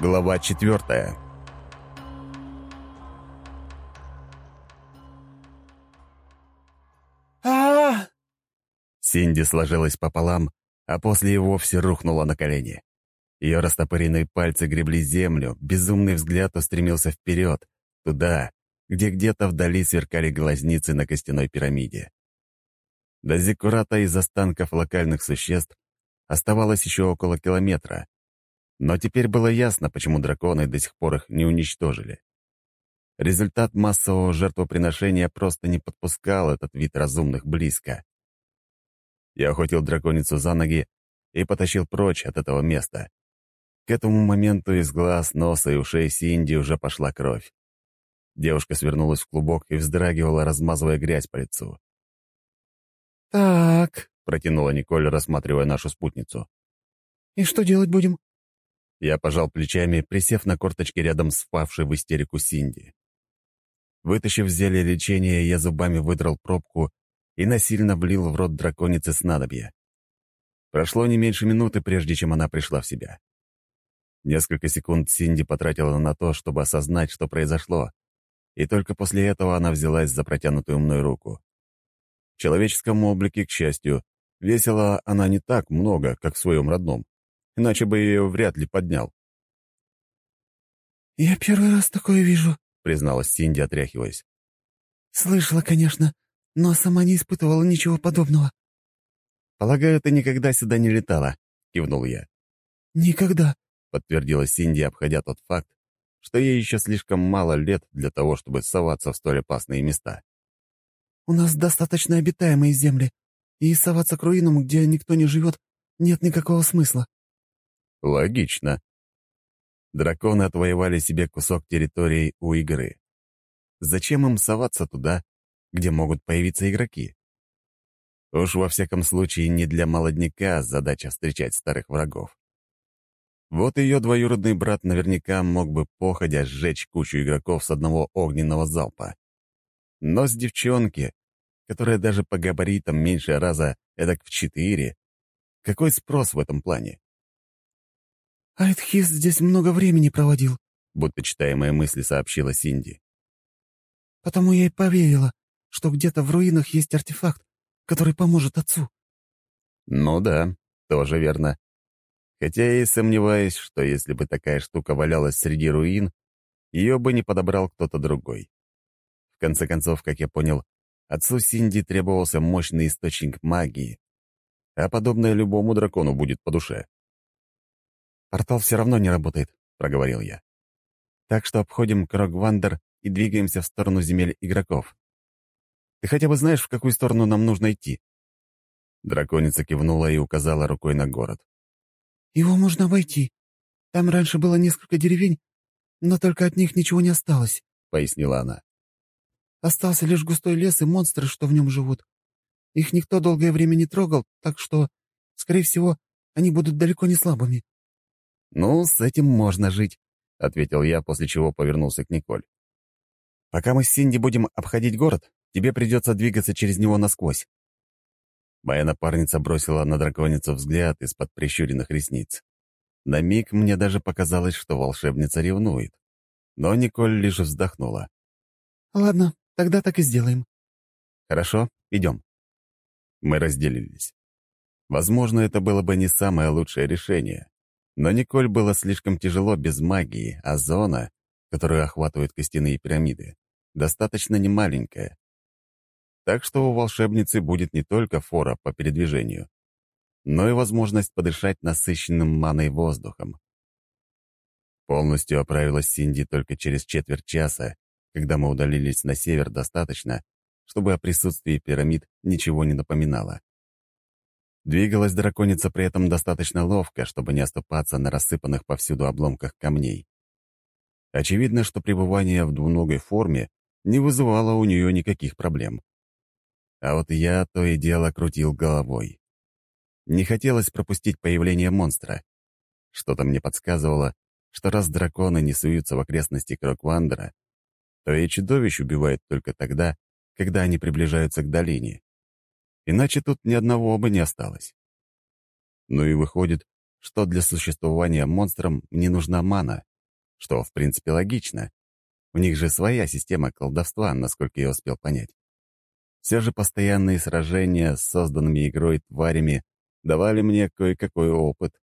Глава четвертая. а Синди сложилась пополам, а после и вовсе рухнула на колени. Ее растопыренные пальцы гребли землю, безумный взгляд устремился вперед, туда, где где-то вдали сверкали глазницы на костяной пирамиде. До Зиккурата из останков локальных существ оставалось еще около километра, но теперь было ясно, почему драконы до сих пор их не уничтожили. Результат массового жертвоприношения просто не подпускал этот вид разумных близко. Я охватил драконицу за ноги и потащил прочь от этого места. К этому моменту из глаз, носа и ушей Синди уже пошла кровь. Девушка свернулась в клубок и вздрагивала, размазывая грязь по лицу. «Так», — протянула Николь, рассматривая нашу спутницу. «и что делать будем?» Я пожал плечами, присев на корточки рядом с впавшей в истерику Синди. Вытащив зелье лечения, я зубами выдрал пробку и насильно влил в рот драконицы снадобья. Прошло не меньше минуты, прежде чем она пришла в себя. Несколько секунд Синди потратила на то, чтобы осознать, что произошло, и только после этого она взялась за протянутую мной руку. В человеческом облике, к счастью, весила она не так много, как в своем родном иначе бы ее вряд ли поднял. «Я первый раз такое вижу», — призналась Синди, отряхиваясь. «Слышала, конечно, но сама не испытывала ничего подобного». «Полагаю, ты никогда сюда не летала», — кивнул я. «Никогда», — подтвердила Синди, обходя тот факт, что ей еще слишком мало лет для того, чтобы соваться в столь опасные места. «У нас достаточно обитаемые земли, и соваться к руинам, где никто не живет, нет никакого смысла». Логично. Драконы отвоевали себе кусок территории у игры. Зачем им соваться туда, где могут появиться игроки? Уж во всяком случае не для молодняка задача встречать старых врагов. Вот ее двоюродный брат наверняка мог бы походя сжечь кучу игроков с одного огненного залпа. Но с девчонки, которая даже по габаритам меньше раза эдак в четыре, какой спрос в этом плане? «Айтхис здесь много времени проводил», — будто читая мои мысли, сообщила Синди. «Потому я и поверила, что где-то в руинах есть артефакт, который поможет отцу». «Ну да, тоже верно. Хотя я и сомневаюсь, что если бы такая штука валялась среди руин, ее бы не подобрал кто-то другой. В конце концов, как я понял, отцу Синди требовался мощный источник магии, а подобное любому дракону будет по душе. «Портал все равно не работает», — проговорил я. «Так что обходим Крогвандер и двигаемся в сторону земель игроков. Ты хотя бы знаешь, в какую сторону нам нужно идти?» Драконица кивнула и указала рукой на город. «Его можно обойти. Там раньше было несколько деревень, но только от них ничего не осталось», — пояснила она. «Остался лишь густой лес и монстры, что в нем живут. Их никто долгое время не трогал, так что, скорее всего, они будут далеко не слабыми. «Ну, с этим можно жить», — ответил я, после чего повернулся к Николь. «Пока мы с Синди будем обходить город, тебе придется двигаться через него насквозь». Моя напарница бросила на драконицу взгляд из-под прищуренных ресниц. На миг мне даже показалось, что волшебница ревнует. Но Николь лишь вздохнула. «Ладно, тогда так и сделаем». «Хорошо, идем». Мы разделились. Возможно, это было бы не самое лучшее решение. Но Николь было слишком тяжело без магии, а зона, которую охватывают костяные пирамиды, достаточно немаленькая. Так что у волшебницы будет не только фора по передвижению, но и возможность подышать насыщенным маной воздухом. Полностью оправилась Синди только через четверть часа, когда мы удалились на север достаточно, чтобы о присутствии пирамид ничего не напоминало. Двигалась драконица при этом достаточно ловко, чтобы не оступаться на рассыпанных повсюду обломках камней. Очевидно, что пребывание в двуногой форме не вызывало у нее никаких проблем. А вот я то и дело крутил головой. Не хотелось пропустить появление монстра. Что-то мне подсказывало, что раз драконы не суются в окрестности Кроквандера, то и чудовищ убивают только тогда, когда они приближаются к долине. Иначе тут ни одного бы не осталось. Ну и выходит, что для существования монстрам не нужна мана, что, в принципе, логично. У них же своя система колдовства, насколько я успел понять. Все же постоянные сражения с созданными игрой тварями давали мне кое-какой опыт.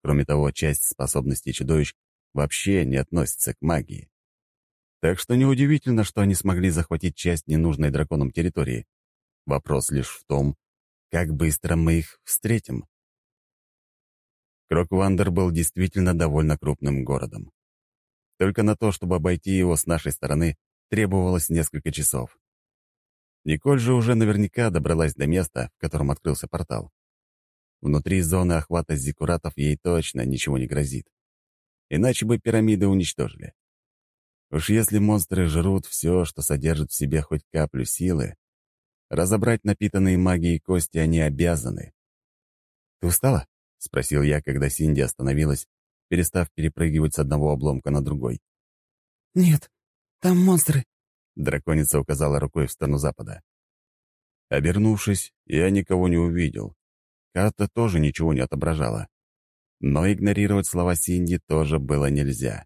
Кроме того, часть способностей чудовищ вообще не относится к магии. Так что неудивительно, что они смогли захватить часть ненужной драконам территории. Вопрос лишь в том, как быстро мы их встретим. Кроквандер был действительно довольно крупным городом. Только на то, чтобы обойти его с нашей стороны, требовалось несколько часов. Николь же уже наверняка добралась до места, в котором открылся портал. Внутри зоны охвата зиккуратов ей точно ничего не грозит. Иначе бы пирамиды уничтожили. Уж если монстры жрут все, что содержит в себе хоть каплю силы, разобрать напитанные магией кости они обязаны. «Ты устала?» — спросил я, когда Синди остановилась, перестав перепрыгивать с одного обломка на другой. «Нет, там монстры», — драконица указала рукой в сторону запада. Обернувшись, я никого не увидел. Карта тоже ничего не отображала. Но игнорировать слова Синди тоже было нельзя.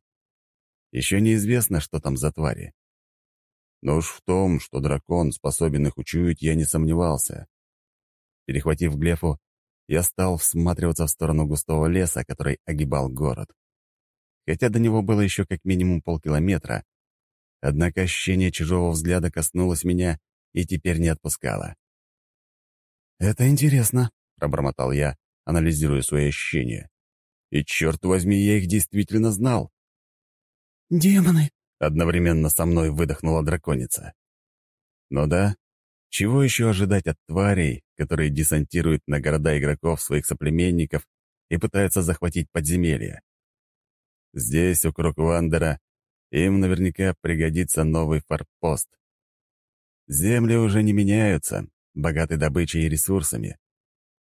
Еще неизвестно, что там за твари. Но уж в том, что дракон способен их учуять, я не сомневался. Перехватив Глефу, я стал всматриваться в сторону густого леса, который огибал город. Хотя до него было еще как минимум полкилометра, однако ощущение чужого взгляда коснулось меня и теперь не отпускало. «Это интересно», — пробормотал я, анализируя свои ощущения. И, черт возьми, я их действительно знал. «Демоны!» — одновременно со мной выдохнула драконица. Ну да, чего еще ожидать от тварей, которые десантируют на города игроков своих соплеменников и пытаются захватить подземелья? Здесь, у Кроквандера, им наверняка пригодится новый форпост. Земли уже не меняются, богаты добычей и ресурсами.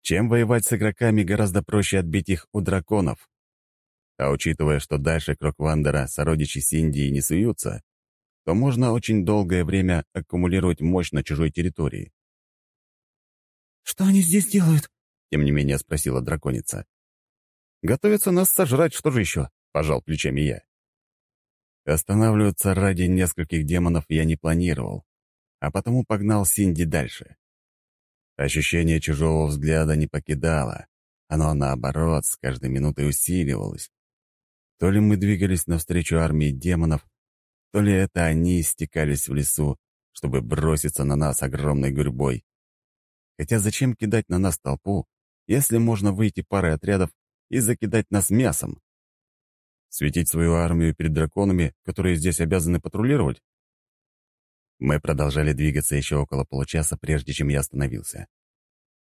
Чем воевать с игроками, гораздо проще отбить их у драконов. А учитывая, что дальше Кроквандера сородичи Синдии не суются, то можно очень долгое время аккумулировать мощь на чужой территории. «Что они здесь делают?» — тем не менее спросила драконица. «Готовятся нас сожрать, что же еще?» — пожал плечами я. Останавливаться ради нескольких демонов я не планировал, а потому погнал Синди дальше. Ощущение чужого взгляда не покидало. Оно, наоборот, с каждой минутой усиливалось. То ли мы двигались навстречу армии демонов, то ли это они стекались в лесу, чтобы броситься на нас огромной гурьбой. Хотя зачем кидать на нас толпу, если можно выйти парой отрядов и закидать нас мясом? Светить свою армию перед драконами, которые здесь обязаны патрулировать? Мы продолжали двигаться еще около получаса, прежде чем я остановился.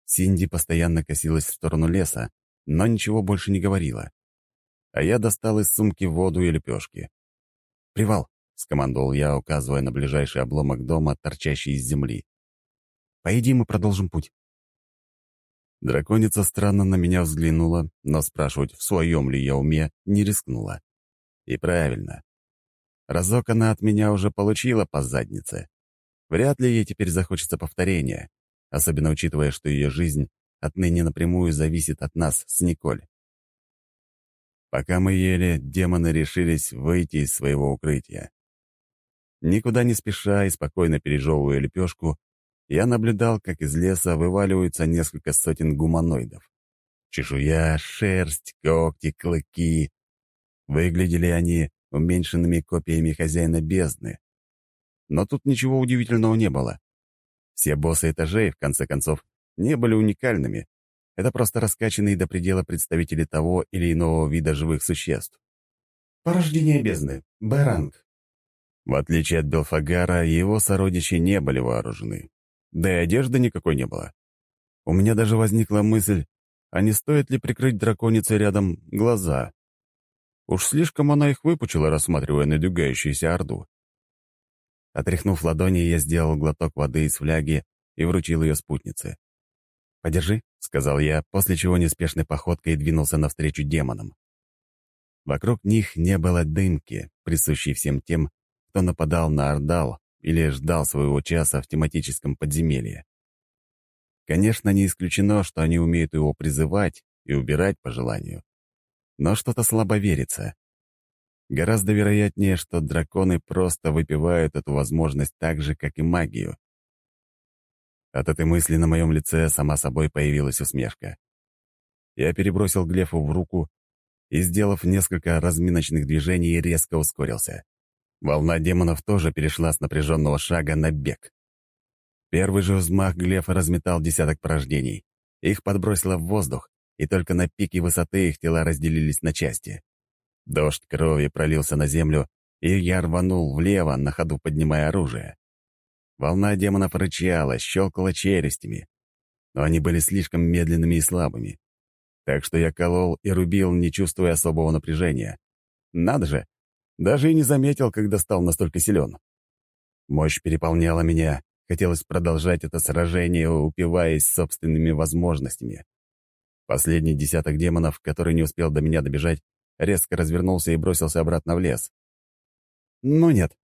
Синди постоянно косилась в сторону леса, но ничего больше не говорила. А я достал из сумки воду и лепешки. «Привал», — скомандовал я, указывая на ближайший обломок дома, торчащий из земли. «Поедим и продолжим путь». Драконица странно на меня взглянула, но спрашивать, в своем ли я уме, не рискнула. И правильно. Разок она от меня уже получила по заднице. Вряд ли ей теперь захочется повторения, особенно учитывая, что ее жизнь отныне напрямую зависит от нас с Николь. Пока мы ели, демоны решились выйти из своего укрытия. Никуда не спеша и спокойно пережевывая лепешку, я наблюдал, как из леса вываливаются несколько сотен гуманоидов. Чешуя, шерсть, когти, клыки. Выглядели они уменьшенными копиями хозяина бездны. Но тут ничего удивительного не было. Все боссы этажей, в конце концов, не были уникальными. Это просто раскачанные до предела представители того или иного вида живых существ. Порождение бездны. Б-ранг. В отличие от Белфагара, его сородичи не были вооружены. Да и одежды никакой не было. У меня даже возникла мысль, а не стоит ли прикрыть драконице рядом глаза? Уж слишком она их выпучила, рассматривая надвигающуюся орду. Отряхнув ладони, я сделал глоток воды из фляги и вручил ее спутнице. «Подержи», — сказал я, после чего неспешной походкой двинулся навстречу демонам. Вокруг них не было дымки, присущей всем тем, кто нападал на Ордал или ждал своего часа в тематическом подземелье. Конечно, не исключено, что они умеют его призывать и убирать по желанию но что-то слабо верится. Гораздо вероятнее, что драконы просто выпивают эту возможность так же, как и магию. От этой мысли на моем лице сама собой появилась усмешка. Я перебросил Глефу в руку и, сделав несколько разминочных движений, резко ускорился. Волна демонов тоже перешла с напряженного шага на бег. Первый же взмах Глефа разметал десяток порождений. Их подбросило в воздух, и только на пике высоты их тела разделились на части. Дождь крови пролился на землю, и я рванул влево, на ходу поднимая оружие. Волна демонов рычала, щелкала челюстями, но они были слишком медленными и слабыми. Так что я колол и рубил, не чувствуя особого напряжения. Надо же, даже и не заметил, когда стал настолько силен. Мощь переполняла меня, хотелось продолжать это сражение, упиваясь собственными возможностями. Последний десяток демонов, который не успел до меня добежать, резко развернулся и бросился обратно в лес. «Ну нет,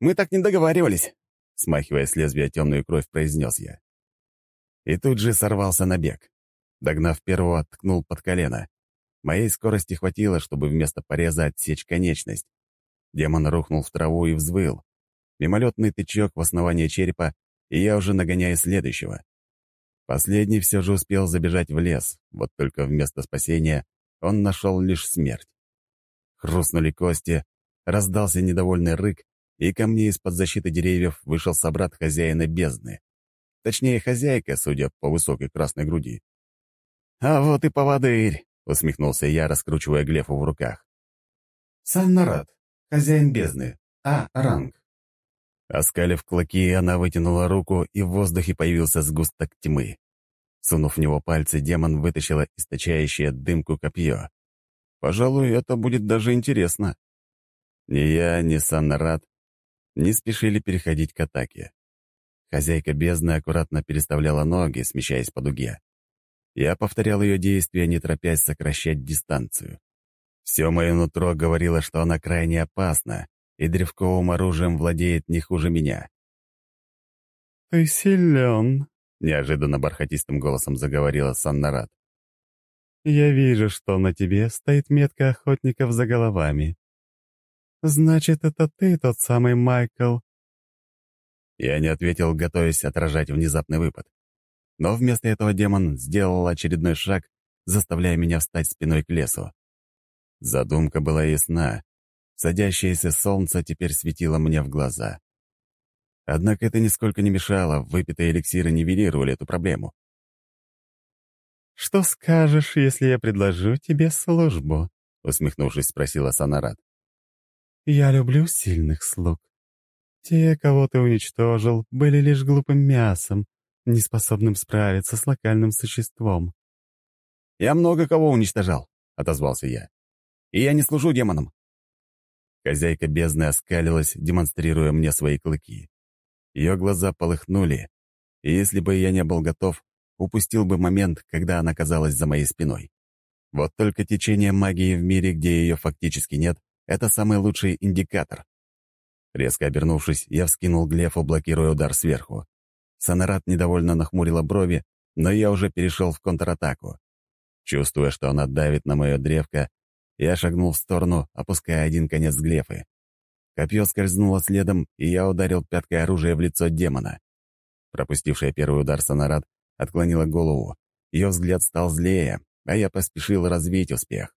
мы так не договаривались», — смахивая с лезвия темную кровь, произнес я. И тут же сорвался на бег. Догнав первого, ткнул под колено. Моей скорости хватило, чтобы вместо пореза отсечь конечность. Демон рухнул в траву и взвыл. Мимолетный тычок в основание черепа, и я уже нагоняю следующего. Последний все же успел забежать в лес, вот только вместо спасения он нашел лишь смерть. Хрустнули кости, раздался недовольный рык, и ко мне из-под защиты деревьев вышел собрат хозяина бездны. Точнее, хозяйка, судя по высокой красной груди. «А вот и поводырь!» — усмехнулся я, раскручивая Глефу в руках. «Саннарат, хозяин бездны. А, ранг». Оскалив клыки, она вытянула руку, и в воздухе появился сгусток тьмы. Сунув в него пальцы, демон вытащила источающее дымку копье. Пожалуй, это будет даже интересно. Ни я, ни Саннарат не спешили переходить к атаке. Хозяйка бездны аккуратно переставляла ноги, смещаясь по дуге. Я повторял ее действия, не торопясь сокращать дистанцию. Все мое нутро говорило, что она крайне опасна, и древковым оружием владеет не хуже меня. «Ты силен», — неожиданно бархатистым голосом заговорила Саннарат. Я вижу, что на тебе стоит метка охотников за головами. Значит, это ты тот самый Майкл. Я не ответил, готовясь отражать внезапный выпад. Но вместо этого демон сделал очередной шаг, заставляя меня встать спиной к лесу. Задумка была ясна. Садящееся солнце теперь светило мне в глаза. Однако это нисколько не мешало, выпитые эликсиры нивелировали эту проблему. «Что скажешь, если я предложу тебе службу?» — усмехнувшись, спросила Санарат. «Я люблю сильных слуг. Те, кого ты уничтожил, были лишь глупым мясом, неспособным справиться с локальным существом». «Я много кого уничтожал», — отозвался я. «И я не служу демонам». Хозяйка бездны оскалилась, демонстрируя мне свои клыки. Ее глаза полыхнули, и если бы я не был готов, упустил бы момент, когда она казалась за моей спиной. Вот только течение магии в мире, где ее фактически нет, это самый лучший индикатор. Резко обернувшись, я вскинул глефу, блокируя удар сверху. Сонарат недовольно нахмурила брови, но я уже перешел в контратаку. Чувствуя, что она давит на мое древко, я шагнул в сторону, опуская один конец глефы. Копье скользнуло следом, и я ударил пяткой оружия в лицо демона. Пропустившая первый удар Сонарат отклонила голову. Ее взгляд стал злее, а я поспешил развеять успех.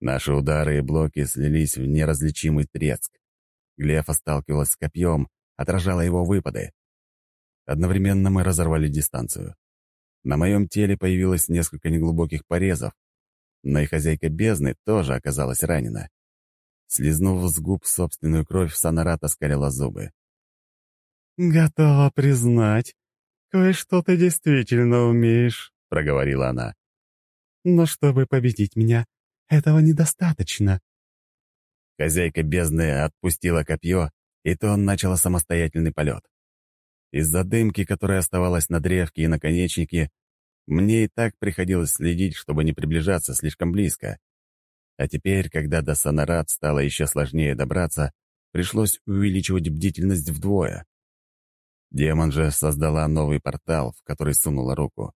Наши удары и блоки слились в неразличимый треск. Глефа сталкивалась с копьем, отражала его выпады. Одновременно мы разорвали дистанцию. На моем теле появилось несколько неглубоких порезов, но и хозяйка бездны тоже оказалась ранена. Слизнув с губ собственную кровь, Санарат оскалила зубы. «Готова признать, «Кое-что ты действительно умеешь», — проговорила она. «Но чтобы победить меня, этого недостаточно». Хозяйка бездны отпустила копье, и то он начал самостоятельный полет. Из-за дымки, которая оставалась на древке и наконечнике, мне и так приходилось следить, чтобы не приближаться слишком близко. А теперь, когда до Сонарат стало еще сложнее добраться, пришлось увеличивать бдительность вдвое. Демон же создала новый портал, в который сунула руку.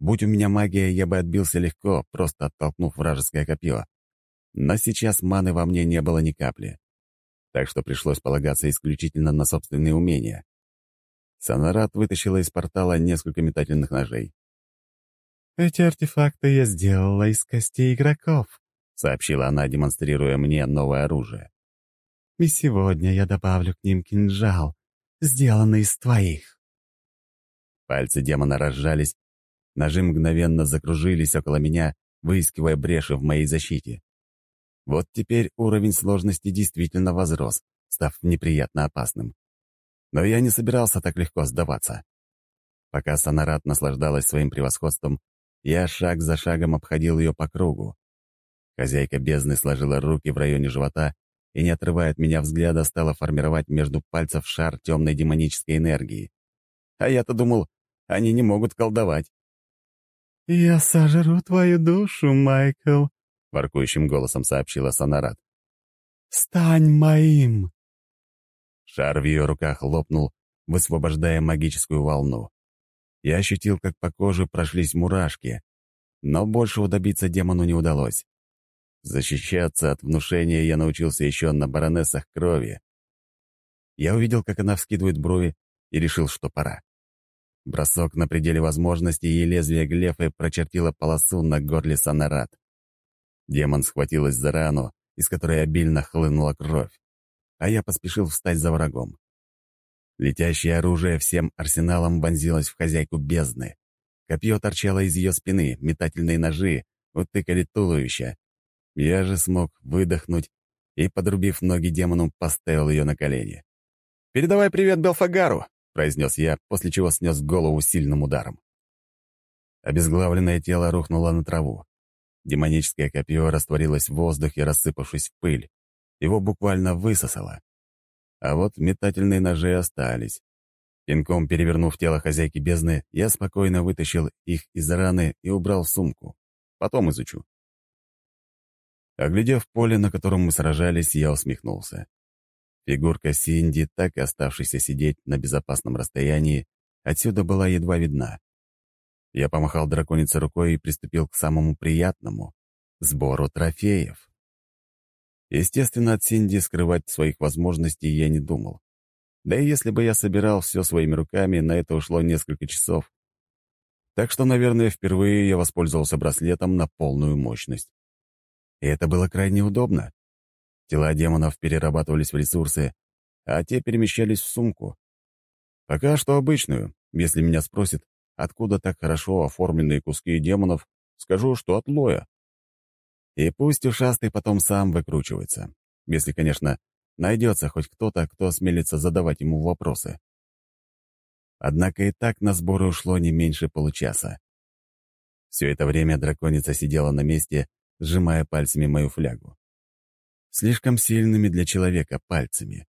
Будь у меня магия, я бы отбился легко, просто оттолкнув вражеское копье. но сейчас маны во мне не было ни капли. Так что пришлось полагаться исключительно на собственные умения. Сонарат вытащила из портала несколько метательных ножей. «Эти артефакты я сделала из костей игроков», — сообщила она, демонстрируя мне новое оружие. «И сегодня я добавлю к ним кинжал, сделанный из твоих». Пальцы демона разжались, ножи мгновенно закружились около меня, выискивая бреши в моей защите. Вот теперь уровень сложности действительно возрос, став неприятно опасным. Но я не собирался так легко сдаваться. Пока Сонарат наслаждалась своим превосходством, я шаг за шагом обходил ее по кругу. Хозяйка бездны сложила руки в районе живота и, не отрывая от меня взгляда, стала формировать между пальцев шар темной демонической энергии. А я-то думал, они не могут колдовать. «Я сожру твою душу, Майкл», — воркующим голосом сообщила Сонарат. «Стань моим!» Шар в ее руках лопнул, высвобождая магическую волну. Я ощутил, как по коже прошлись мурашки, но большего добиться демону не удалось. Защищаться от внушения я научился еще на баронессах крови. Я увидел, как она вскидывает брови, и решил, что пора. Бросок на пределе возможностей, и лезвие глефы прочертило полосу на горле Санарат. Демон схватилась за рану, из которой обильно хлынула кровь, а я поспешил встать за врагом. Летящее оружие всем арсеналом вонзилось в хозяйку бездны. Копье торчало из ее спины, метательные ножи утыкали туловище. Я же смог выдохнуть и, подрубив ноги демону, поставил ее на колени. «Передавай привет Белфагару!» — произнес я, после чего снес голову сильным ударом. Обезглавленное тело рухнуло на траву. Демоническое копье растворилось в воздухе, рассыпавшись в пыль. Его буквально высосало. А вот метательные ножи остались. Пинком перевернув тело хозяйки бездны, я спокойно вытащил их из раны и убрал в сумку. Потом изучу. Оглядев поле, на котором мы сражались, я усмехнулся. Фигурка Синди, так и оставшейся сидеть на безопасном расстоянии, отсюда была едва видна. Я помахал драконице рукой и приступил к самому приятному — сбору трофеев. Естественно, от Синди скрывать своих возможностей я не думал. Да и если бы я собирал все своими руками, на это ушло несколько часов. Так что, наверное, впервые я воспользовался браслетом на полную мощность. И это было крайне удобно. Тела демонов перерабатывались в ресурсы, а те перемещались в сумку. Пока что обычную. Если меня спросят, откуда так хорошо оформленные куски демонов, скажу, что от Лоя. И пусть ушастый потом сам выкручивается. Если, конечно, найдется хоть кто-то, кто осмелится задавать ему вопросы. Однако и так на сборы ушло не меньше получаса. Все это время драконица сидела на месте, сжимая пальцами мою флягу. Слишком сильными для человека пальцами.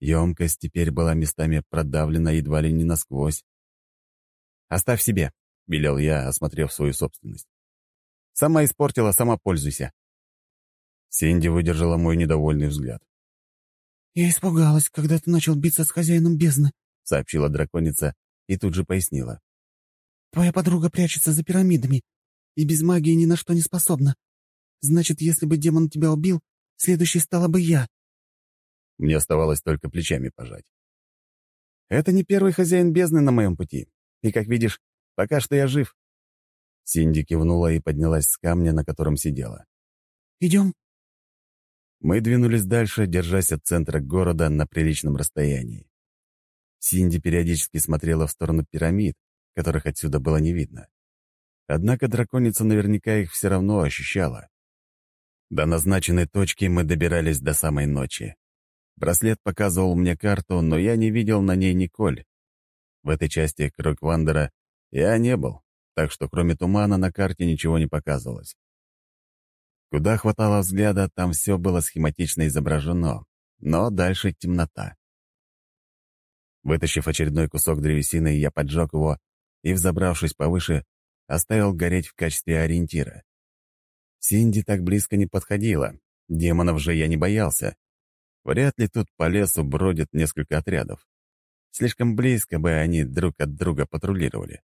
Емкость теперь была местами продавлена едва ли не насквозь. «Оставь себе», — велел я, осмотрев свою собственность. «Сама испортила, сама пользуйся». Синди выдержала мой недовольный взгляд. «Я испугалась, когда ты начал биться с хозяином бездны», — сообщила драконица и тут же пояснила. «Твоя подруга прячется за пирамидами и без магии ни на что не способна. Значит, если бы демон тебя убил, Следующей стала бы я». Мне оставалось только плечами пожать. «Это не первый хозяин бездны на моем пути. И, как видишь, пока что я жив». Синди кивнула и поднялась с камня, на котором сидела. «Идем?» Мы двинулись дальше, держась от центра города на приличном расстоянии. Синди периодически смотрела в сторону пирамид, которых отсюда было не видно. Однако драконица наверняка их все равно ощущала. До назначенной точки мы добирались до самой ночи. Браслет показывал мне карту, но я не видел на ней Николь. В этой части Кроквандера я не был, так что кроме тумана на карте ничего не показывалось. Куда хватало взгляда, там все было схематично изображено, но дальше темнота. Вытащив очередной кусок древесины, я поджег его и, взобравшись повыше, оставил гореть в качестве ориентира. Синди так близко не подходила. Демонов же я не боялся. Вряд ли тут по лесу бродят несколько отрядов. Слишком близко бы они друг от друга патрулировали.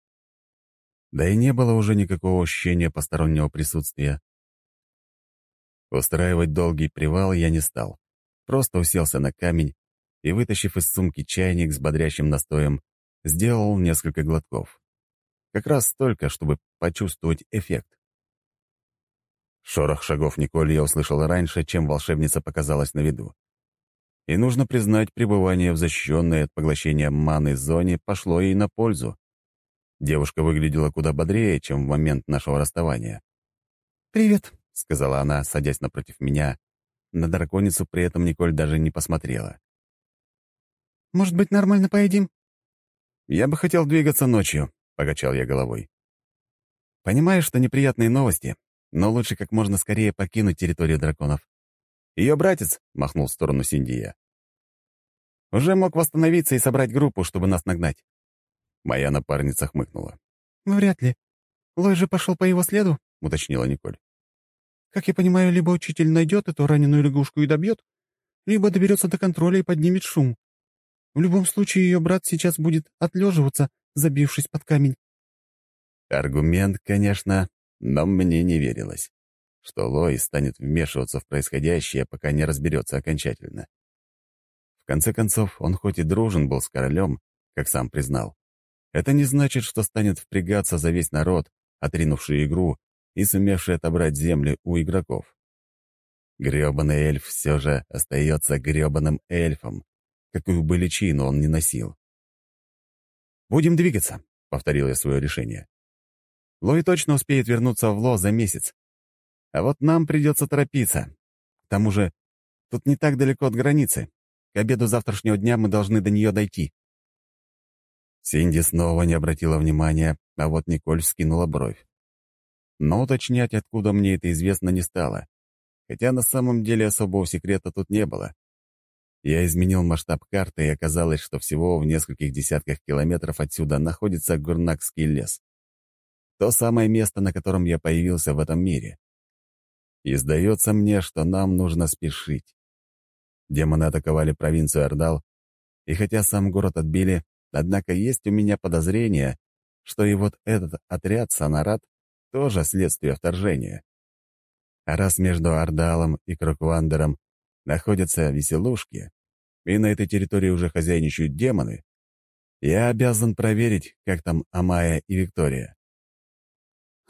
Да и не было уже никакого ощущения постороннего присутствия. Устраивать долгий привал я не стал. Просто уселся на камень и, вытащив из сумки чайник с бодрящим настоем, сделал несколько глотков. Как раз столько, чтобы почувствовать эффект. Шорох шагов Николь я услышал раньше, чем волшебница показалась на виду. И нужно признать, пребывание в защищенной от поглощения маны зоне пошло ей на пользу. Девушка выглядела куда бодрее, чем в момент нашего расставания. «Привет», — сказала она, садясь напротив меня. На драконицу при этом Николь даже не посмотрела. «Может быть, нормально поедим?» «Я бы хотел двигаться ночью», — покачал я головой. «Понимаю, что неприятные новости, но лучше как можно скорее покинуть территорию драконов. Ее братец, — махнул в сторону Синдия, — уже мог восстановиться и собрать группу, чтобы нас нагнать. Моя напарница хмыкнула. «Вряд ли. Лой же пошел по его следу», — уточнила Николь. «Как я понимаю, либо учитель найдет эту раненую лягушку и добьет, либо доберется до контроля и поднимет шум. В любом случае, ее брат сейчас будет отлеживаться, забившись под камень». Аргумент, конечно, но мне не верилось, что Лой станет вмешиваться в происходящее, пока не разберется окончательно. В конце концов, он хоть и дружен был с королем, как сам признал, это не значит, что станет впрягаться за весь народ, отринувший игру и сумевший отобрать земли у игроков. Грёбаный эльф все же остается грёбаным эльфом, какую бы личину он ни носил. «Будем двигаться», — повторил я свое решение. Лой точно успеет вернуться в Ло за месяц. А вот нам придется торопиться. К тому же, тут не так далеко от границы. К обеду завтрашнего дня мы должны до нее дойти». Синди снова не обратила внимания, а вот Николь скинула бровь. Но уточнять, откуда мне это известно, не стало. Хотя на самом деле особого секрета тут не было. Я изменил масштаб карты, и оказалось, что всего в нескольких десятках километров отсюда находится Гурнакский лес. То самое место, на котором я появился в этом мире. И сдается мне, что нам нужно спешить. Демоны атаковали провинцию Ордал, и хотя сам город отбили, однако есть у меня подозрение, что и вот этот отряд Санарат тоже следствие вторжения. А раз между Ордалом и Кроквандером находятся веселушки, и на этой территории уже хозяйничают демоны, я обязан проверить, как там Амая и Виктория.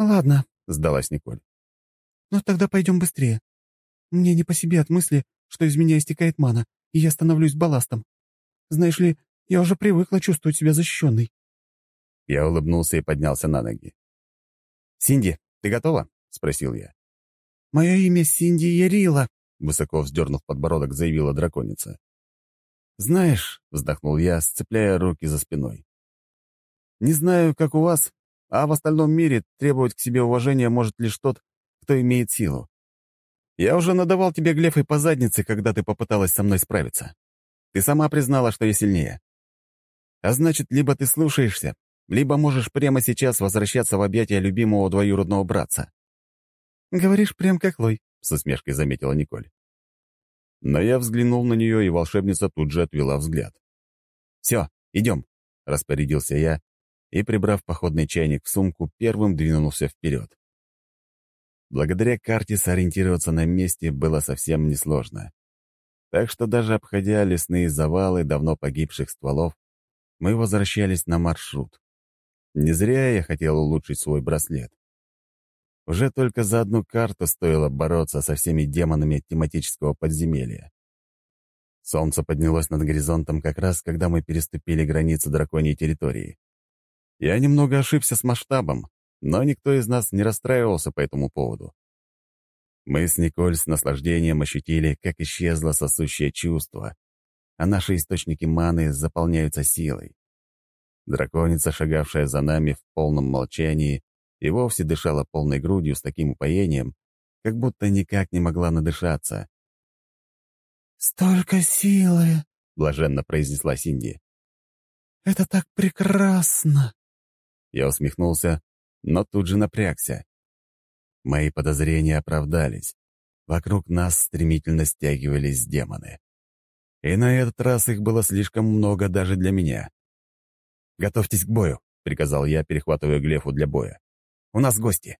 «Ладно», — сдалась Николь. «Но тогда пойдем быстрее. Мне не по себе от мысли, что из меня истекает мана, и я становлюсь балластом. Знаешь ли, я уже привыкла чувствовать себя защищенной». Я улыбнулся и поднялся на ноги. «Синди, ты готова?» — спросил я. «Мое имя Синди Ярила», — высоко вздернув подбородок, заявила драконица. «Знаешь», — вздохнул я, сцепляя руки за спиной. «Не знаю, как у вас, а в остальном мире требовать к себе уважения может лишь тот, кто имеет силу. Я уже надавал тебе глефой по заднице, когда ты попыталась со мной справиться. Ты сама признала, что я сильнее. А значит, либо ты слушаешься, либо можешь прямо сейчас возвращаться в объятия любимого двоюродного братца». «Говоришь прям как Лой», — с усмешкой заметила Николь. Но я взглянул на нее, и волшебница тут же отвела взгляд. «Все, идем», — распорядился я, и, прибрав походный чайник в сумку, первым двинулся вперед. Благодаря карте сориентироваться на месте было совсем несложно. Так что даже обходя лесные завалы давно погибших стволов, мы возвращались на маршрут. Не зря я хотел улучшить свой браслет. Уже только за одну карту стоило бороться со всеми демонами тематического подземелья. Солнце поднялось над горизонтом как раз, когда мы переступили границу драконьей территории. Я немного ошибся с масштабом, но никто из нас не расстраивался по этому поводу. Мы с Николь с наслаждением ощутили, как исчезло сосущее чувство, а наши источники маны заполняются силой. Драконица, шагавшая за нами в полном молчании, и вовсе дышала полной грудью с таким упоением, как будто никак не могла надышаться. «Столько силы!» — блаженно произнесла Синди. «Это так прекрасно!» Я усмехнулся, но тут же напрягся. Мои подозрения оправдались. Вокруг нас стремительно стягивались демоны. И на этот раз их было слишком много даже для меня. «Готовьтесь к бою», — приказал я, перехватывая Глефу для боя. «У нас гости».